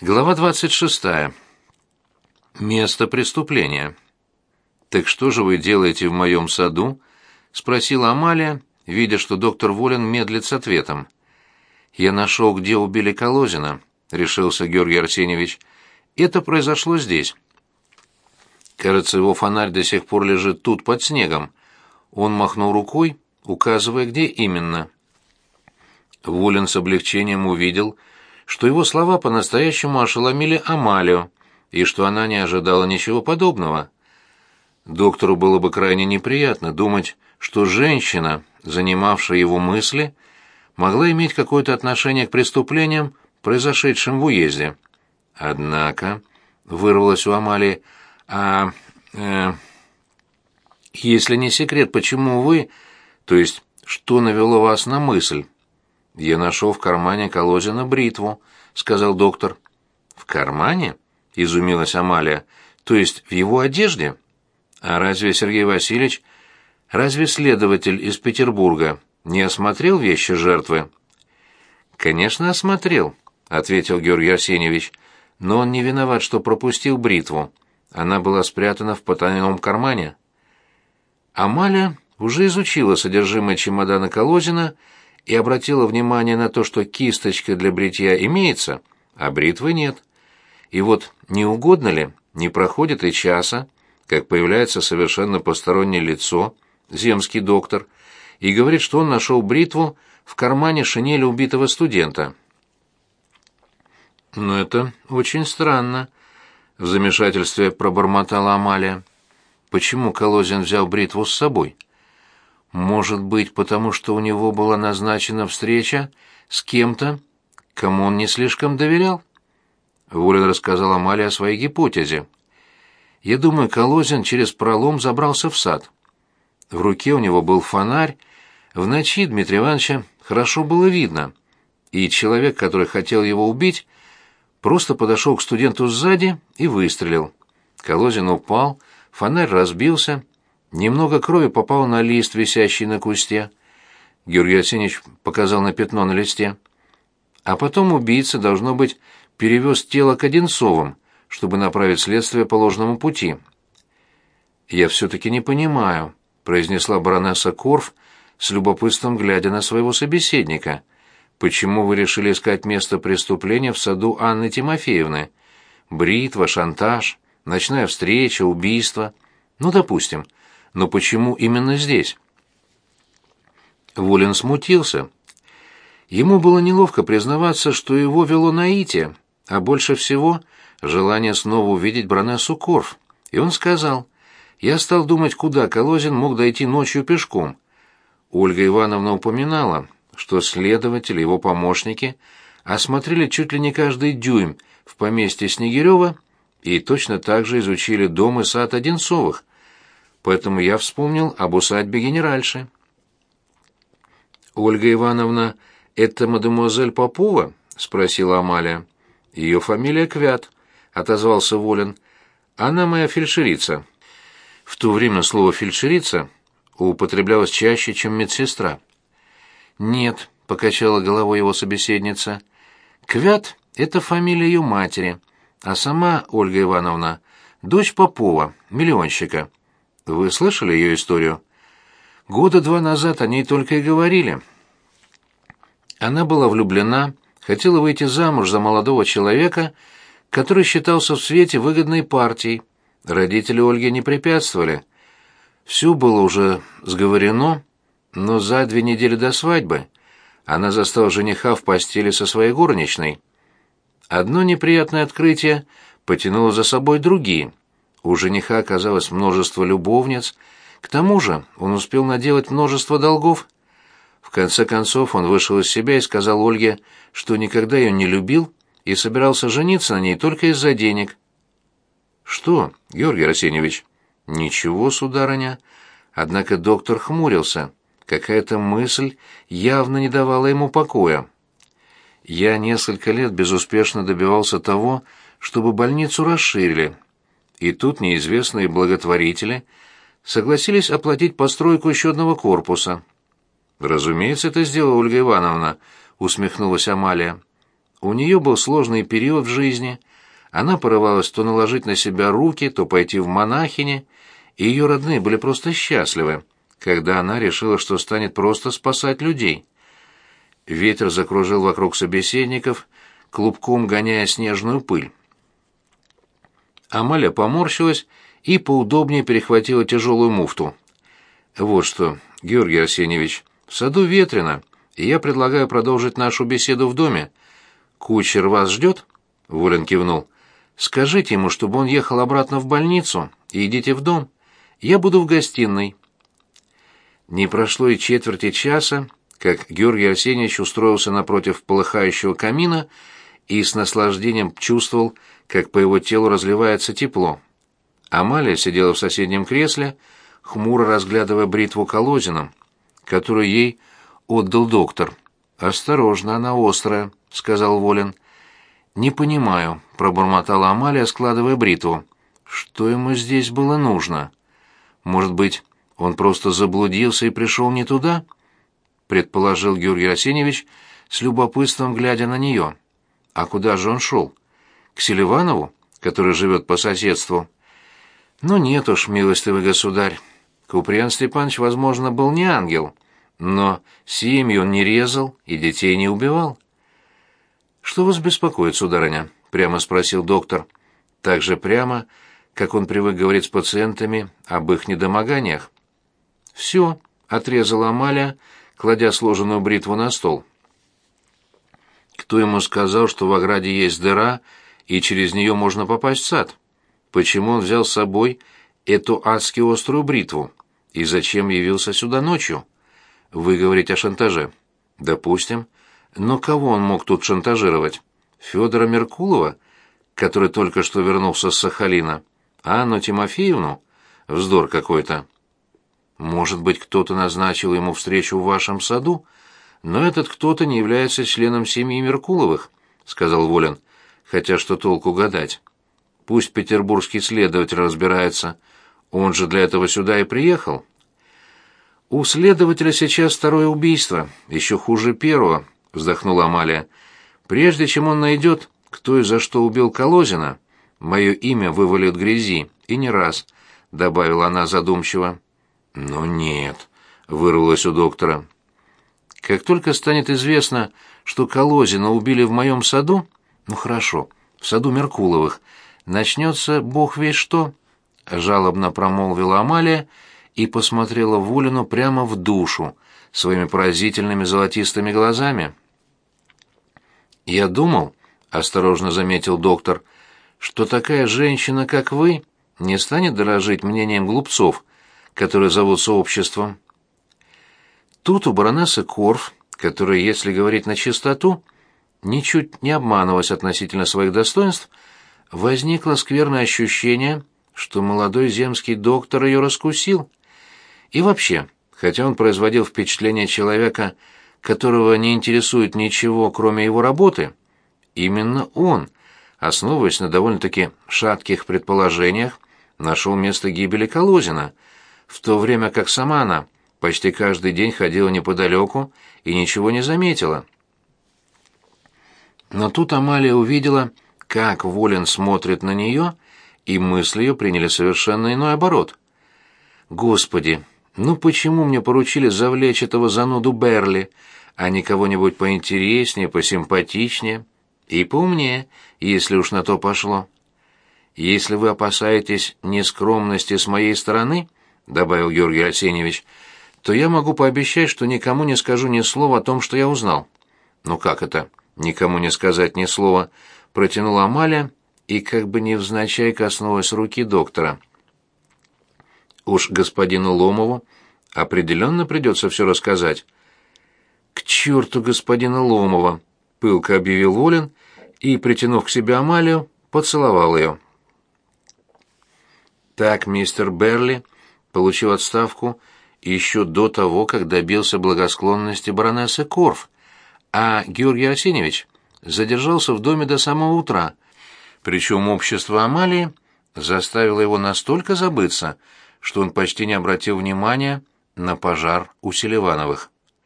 Глава 26. Место преступления. «Так что же вы делаете в моем саду?» — спросила Амалия, видя, что доктор Волин медлит с ответом. «Я нашел, где убили Колозина», — решился Георгий Арсеньевич. «Это произошло здесь». Кажется, его фонарь до сих пор лежит тут, под снегом. Он махнул рукой, указывая, где именно. Волин с облегчением увидел, что его слова по-настоящему ошеломили Амалию, и что она не ожидала ничего подобного. Доктору было бы крайне неприятно думать, что женщина, занимавшая его мысли, могла иметь какое-то отношение к преступлениям, произошедшим в уезде. Однако, вырвалось у Амалии, а... Э, если не секрет, почему вы... То есть, что навело вас на мысль? «Я нашел в кармане Колозина бритву», — сказал доктор. «В кармане?» — изумилась Амалия. «То есть в его одежде?» «А разве Сергей Васильевич, разве следователь из Петербурга не осмотрел вещи жертвы?» «Конечно, осмотрел», — ответил Георгий Арсеньевич. «Но он не виноват, что пропустил бритву. Она была спрятана в потайном кармане». Амалия уже изучила содержимое чемодана Колозина и обратила внимание на то, что кисточка для бритья имеется, а бритвы нет. И вот не угодно ли, не проходит и часа, как появляется совершенно постороннее лицо, земский доктор, и говорит, что он нашел бритву в кармане шинели убитого студента. «Но это очень странно», — в замешательстве пробормотала Амалия. «Почему Колозин взял бритву с собой?» Может быть, потому что у него была назначена встреча с кем-то, кому он не слишком доверял? Волин рассказал Амале о своей гипотезе. Я думаю, Колозин через пролом забрался в сад. В руке у него был фонарь. В ночи Дмитрия Ивановича хорошо было видно. И человек, который хотел его убить, просто подошел к студенту сзади и выстрелил. Колозин упал, фонарь разбился, Немного крови попало на лист, висящий на кусте. Георгий Арсеньевич показал на пятно на листе. А потом убийца, должно быть, перевез тело к Одинцовым, чтобы направить следствие по ложному пути. «Я все-таки не понимаю», — произнесла баронесса Корф, с любопытством глядя на своего собеседника. «Почему вы решили искать место преступления в саду Анны Тимофеевны? Бритва, шантаж, ночная встреча, убийство. Ну, допустим. Но почему именно здесь? Волин смутился. Ему было неловко признаваться, что его вело наитие, а больше всего желание снова увидеть Бронессу Корф. И он сказал, «Я стал думать, куда Колозин мог дойти ночью пешком». Ольга Ивановна упоминала, что следователи, его помощники, осмотрели чуть ли не каждый дюйм в поместье Снегирева и точно так же изучили дом и сад Одинцовых, поэтому я вспомнил об усадьбе генеральши. «Ольга Ивановна, это мадемуазель Попова?» — спросила Амалия. «Ее фамилия Квят», — отозвался Волин. «Она моя фельдшерица». В то время слово «фельдшерица» употреблялось чаще, чем медсестра. «Нет», — покачала головой его собеседница. «Квят — это фамилия ее матери, а сама Ольга Ивановна — дочь Попова, миллионщика». Вы слышали ее историю? Года два назад о ней только и говорили. Она была влюблена, хотела выйти замуж за молодого человека, который считался в свете выгодной партией. Родители Ольги не препятствовали. Все было уже сговорено, но за две недели до свадьбы она застала жениха в постели со своей горничной. Одно неприятное открытие потянуло за собой другие — у жениха оказалось множество любовниц, к тому же он успел наделать множество долгов. В конце концов он вышел из себя и сказал Ольге, что никогда ее не любил и собирался жениться на ней только из-за денег. «Что, Георгий Арсеньевич?» «Ничего, сударыня». Однако доктор хмурился. Какая-то мысль явно не давала ему покоя. Я несколько лет безуспешно добивался того, чтобы больницу расширили, и тут неизвестные благотворители согласились оплатить постройку еще одного корпуса. «Разумеется, это сделала Ольга Ивановна», — усмехнулась Амалия. У нее был сложный период в жизни. Она порывалась то наложить на себя руки, то пойти в монахини, и ее родные были просто счастливы, когда она решила, что станет просто спасать людей. Ветер закружил вокруг собеседников, клубком гоняя снежную пыль. Амаля поморщилась и поудобнее перехватила тяжелую муфту. «Вот что, Георгий Арсеньевич, в саду ветрено, и я предлагаю продолжить нашу беседу в доме. Кучер вас ждет?» — Волин кивнул. «Скажите ему, чтобы он ехал обратно в больницу, и идите в дом. Я буду в гостиной». Не прошло и четверти часа, как Георгий Арсеньевич устроился напротив полыхающего камина и с наслаждением чувствовал, как по его телу разливается тепло. Амалия сидела в соседнем кресле, хмуро разглядывая бритву колозином, которую ей отдал доктор. «Осторожно, она острая», — сказал Волин. «Не понимаю», — пробормотала Амалия, складывая бритву. «Что ему здесь было нужно? Может быть, он просто заблудился и пришел не туда?» — предположил Георгий Арсеньевич, с любопытством глядя на нее. «А куда же он шел? К Селиванову, который живет по соседству?» «Ну нет уж, милостивый государь. Куприян Степанович, возможно, был не ангел, но семьи он не резал и детей не убивал». «Что вас беспокоит, сударыня?» — прямо спросил доктор. Так же прямо, как он привык говорить с пациентами об их недомоганиях. «Все», — отрезала Амалия, кладя сложенную бритву на стол. Кто ему сказал, что в ограде есть дыра, и через нее можно попасть в сад? Почему он взял с собой эту адски острую бритву? И зачем явился сюда ночью? Вы говорите о шантаже. Допустим. Но кого он мог тут шантажировать? Федора Меркулова, который только что вернулся с Сахалина? Анну Тимофеевну? Вздор какой-то. Может быть, кто-то назначил ему встречу в вашем саду, но этот кто-то не является членом семьи Меркуловых, сказал Волин. Хотя что толку гадать? Пусть петербургский следователь разбирается. Он же для этого сюда и приехал. У следователя сейчас второе убийство, еще хуже первого, вздохнула Амалия. Прежде чем он найдет, кто и за что убил Колозина, мое имя вывалит грязи, и не раз, добавила она задумчиво. «Ну нет», — вырвалось у доктора. «Как только станет известно, что Колозина убили в моем саду, ну хорошо, в саду Меркуловых, начнется бог весь что», — жалобно промолвила Амалия и посмотрела Вулину прямо в душу своими поразительными золотистыми глазами. «Я думал», — осторожно заметил доктор, — «что такая женщина, как вы, не станет дорожить мнением глупцов, которые зовутся обществом. Тут у баронессы Корф, которая, если говорить на чистоту, ничуть не обманывалась относительно своих достоинств, возникло скверное ощущение, что молодой земский доктор ее раскусил. И вообще, хотя он производил впечатление человека, которого не интересует ничего, кроме его работы, именно он, основываясь на довольно-таки шатких предположениях, нашел место гибели Колозина — в то время как сама она почти каждый день ходила неподалеку и ничего не заметила. Но тут Амалия увидела, как Волин смотрит на нее, и мысли ее приняли совершенно иной оборот. «Господи, ну почему мне поручили завлечь этого зануду Берли, а не кого-нибудь поинтереснее, посимпатичнее и поумнее, если уж на то пошло? Если вы опасаетесь нескромности с моей стороны, — добавил Георгий Арсеньевич, — то я могу пообещать, что никому не скажу ни слова о том, что я узнал. Ну как это? Никому не сказать ни слова, протянула Амалия и как бы невзначай коснулась руки доктора. Уж господину Ломову определенно придется все рассказать. К черту господина Ломова, пылко объявил Волин и, притянув к себе Амалию, поцеловал ее. Так мистер Берли получил отставку еще до того, как добился благосклонности баронессы Корф, а Георгий Арсеньевич задержался в доме до самого утра, причем общество Амалии заставило его настолько забыться, что он почти не обратил внимания на пожар у Селивановых.